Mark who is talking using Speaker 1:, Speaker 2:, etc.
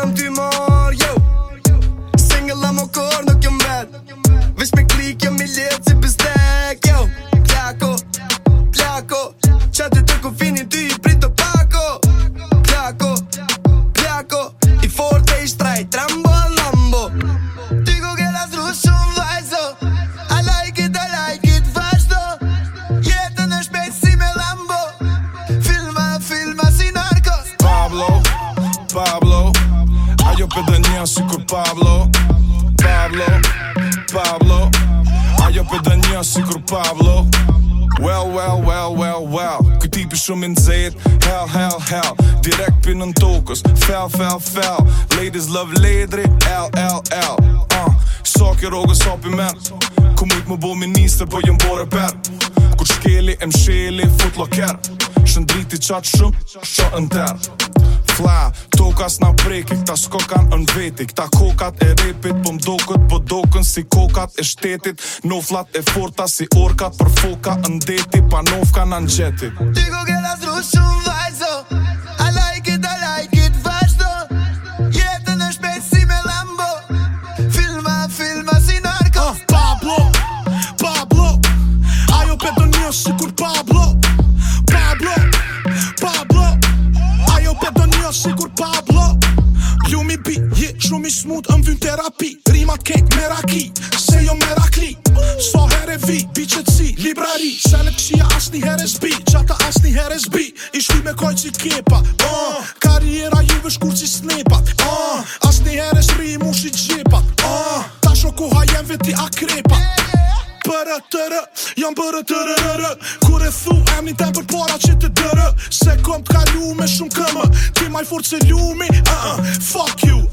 Speaker 1: jam ty marë yo. Single am o kërë nuk jam vetë Vesh me klik jam i letë si pëstë
Speaker 2: jam si kur Pablo Pablo, Pablo Ajo për dë një si kur Pablo Well, well, well, well, well Këti për shumë në zetë Hell, hell, hell Direkt për në tokës Fell, fell, fell Ladies love ledri L, L, L uh. So kjo rogës so hopi men Ku mujt më bo minister Po jëm bore per Kur shkeli e msheli Fut loker Shëndriti qatë shumë fly Tokas na preki, këta shkokan në veti Këta kokat e repit, po mdokët, po dokën si kokat e shtetit
Speaker 1: No flat e forta, si orkat për foka në deti Pa nofka në në gjeti Tyko gela zru shumë vaj
Speaker 3: shumë i smut Më vynë terapi Rimat kek me raki Se jo me rakli So her e vi Bicet si Librari Selep qia asni here zbi Qata asni here bi Ishti me kojt si t'kepa uh, Kariera ju vësh kur si snepat uh, Asni here ri i mushi t'gjepat uh, Ta shoku hajem veti akrepa Përë të rë Jam përë të rë rë Kur thu emni te për para që të dërë Se kom me shumë këmë Ti maj furt se lumi uh -uh, Fuck you